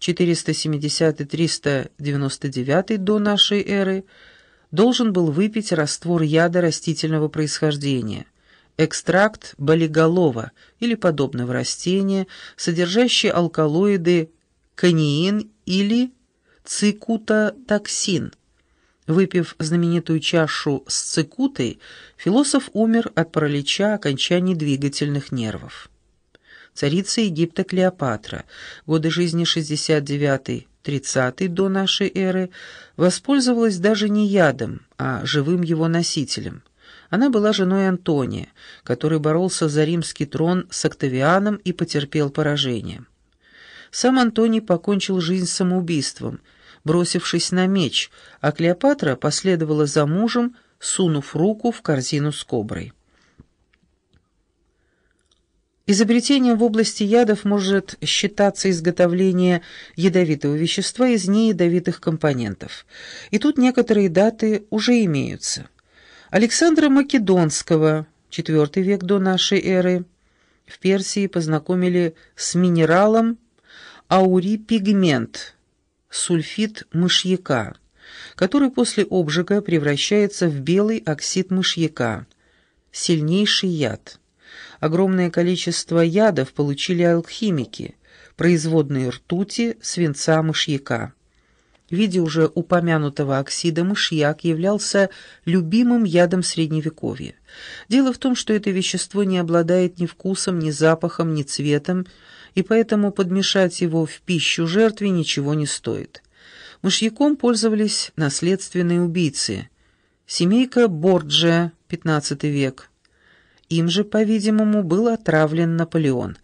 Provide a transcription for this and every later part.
470-399 до нашей эры, должен был выпить раствор яда растительного происхождения, экстракт болиголова или подобного растения, содержащий алкалоиды каниин или цикутотоксин. Выпив знаменитую чашу с цикутой, философ умер от паралича окончаний двигательных нервов. Царица Египта Клеопатра, годы жизни 69-30 до нашей эры, воспользовалась даже не ядом, а живым его носителем. Она была женой Антония, который боролся за римский трон с Октавианом и потерпел поражение. Сам Антоний покончил жизнь самоубийством, бросившись на меч, а Клеопатра последовала за мужем, сунув руку в корзину с коброй. Изобретением в области ядов может считаться изготовление ядовитого вещества из неядовитых компонентов. И тут некоторые даты уже имеются. Александра Македонского, IV век до нашей эры, в Персии познакомили с минералом аурипигмент, сульфид мышьяка, который после обжига превращается в белый оксид мышьяка, сильнейший яд. Огромное количество ядов получили алхимики, производные ртути, свинца, мышьяка. В виде уже упомянутого оксида мышьяк являлся любимым ядом Средневековья. Дело в том, что это вещество не обладает ни вкусом, ни запахом, ни цветом, и поэтому подмешать его в пищу жертве ничего не стоит. Мышьяком пользовались наследственные убийцы. Семейка Борджия, XV век. Им же, по-видимому, был отравлен Наполеон.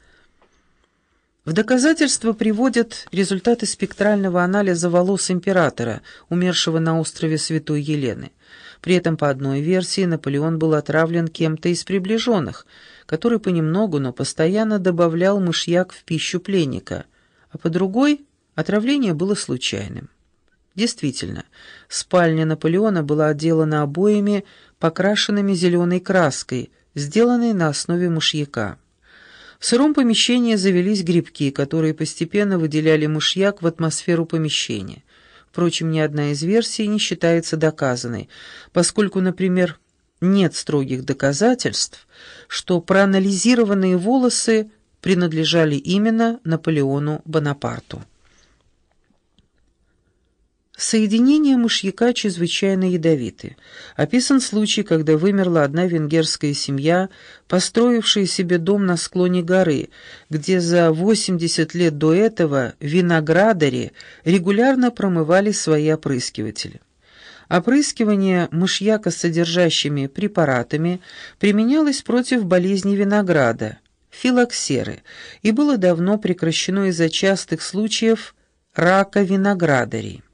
В доказательство приводят результаты спектрального анализа волос императора, умершего на острове Святой Елены. При этом, по одной версии, Наполеон был отравлен кем-то из приближенных, который понемногу, но постоянно добавлял мышьяк в пищу пленника, а по другой отравление было случайным. Действительно, спальня Наполеона была отделана обоями, покрашенными зеленой краской – сделанный на основе мышьяка. В сыром помещении завелись грибки, которые постепенно выделяли мышьяк в атмосферу помещения. Впрочем, ни одна из версий не считается доказанной, поскольку, например, нет строгих доказательств, что проанализированные волосы принадлежали именно Наполеону Бонапарту. Соединения мышьяка чрезвычайно ядовиты. Описан случай, когда вымерла одна венгерская семья, построившая себе дом на склоне горы, где за 80 лет до этого виноградари регулярно промывали свои опрыскиватели. Опрыскивание мышьяка с содержащими препаратами применялось против болезни винограда, филоксеры, и было давно прекращено из-за частых случаев рака виноградарей.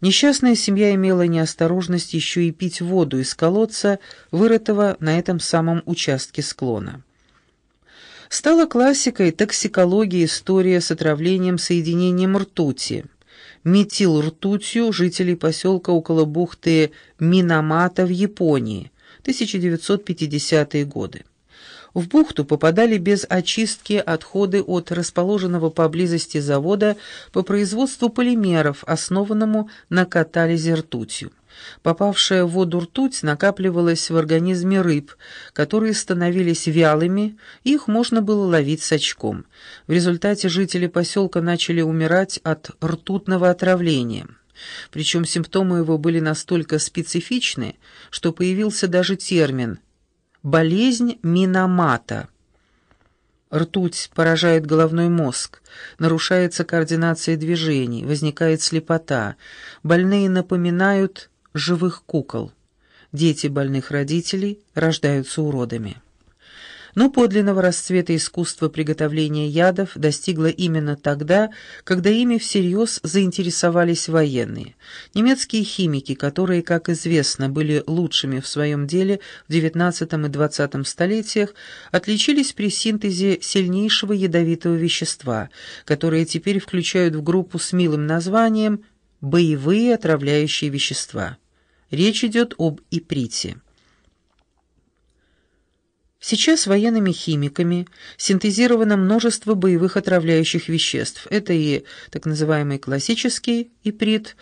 Несчастная семья имела неосторожность еще и пить воду из колодца, вырытого на этом самом участке склона. Стала классикой токсикологии история с отравлением соединением ртути. Метил ртутью жителей поселка около бухты Минамата в Японии, 1950-е годы. В бухту попадали без очистки отходы от расположенного поблизости завода по производству полимеров, основанному на катализе ртутью. Попавшая в воду ртуть накапливалась в организме рыб, которые становились вялыми, их можно было ловить с очком. В результате жители поселка начали умирать от ртутного отравления. Причем симптомы его были настолько специфичны, что появился даже термин – Болезнь Миномата. Ртуть поражает головной мозг, нарушается координация движений, возникает слепота. Больные напоминают живых кукол. Дети больных родителей рождаются уродами. Но подлинного расцвета искусства приготовления ядов достигло именно тогда, когда ими всерьез заинтересовались военные. Немецкие химики, которые, как известно, были лучшими в своем деле в XIX и XX столетиях, отличились при синтезе сильнейшего ядовитого вещества, которое теперь включают в группу с милым названием «боевые отравляющие вещества». Речь идет об иприте. Сейчас военными химиками синтезировано множество боевых отравляющих веществ. Это и так называемый классический иприт,